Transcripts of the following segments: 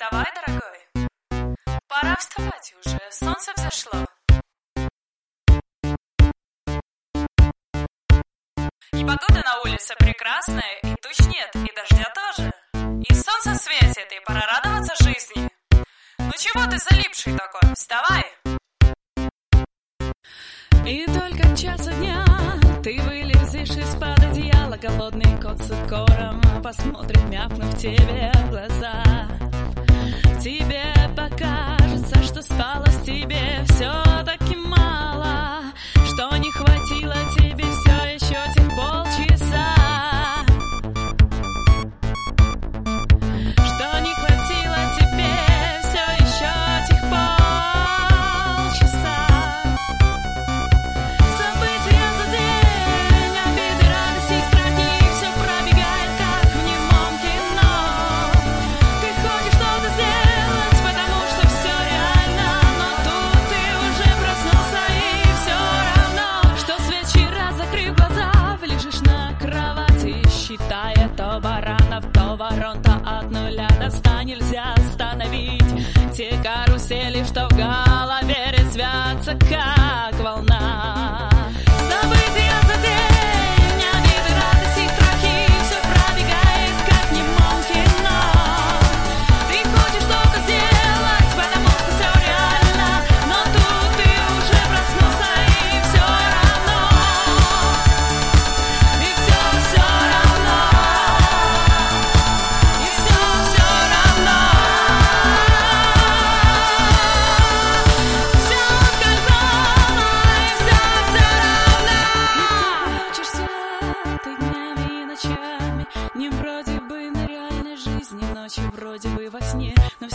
Вставай, дорогой. Пора вставать уже, солнце взошло. И погода на улице прекрасная, и туч нет, и дождя тоже. И солнце светит, и пора радоваться жизни. Ну чего ты залипший такой? Вставай! И только в часу дня ты вылезешь из-под одеяла Голодный кот с укором посмотрит, мяпнув тебе в глаза Тебе нельзя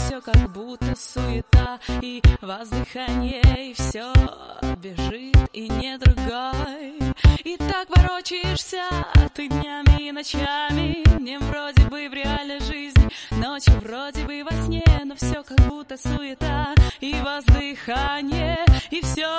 все как будто суета И воздыхание И все бежит и не другой. И так ворочаешься Ты днями и ночами. Не вроде бы в реальной жизни Ночью вроде бы во сне Но все как будто суета И воздыхание И все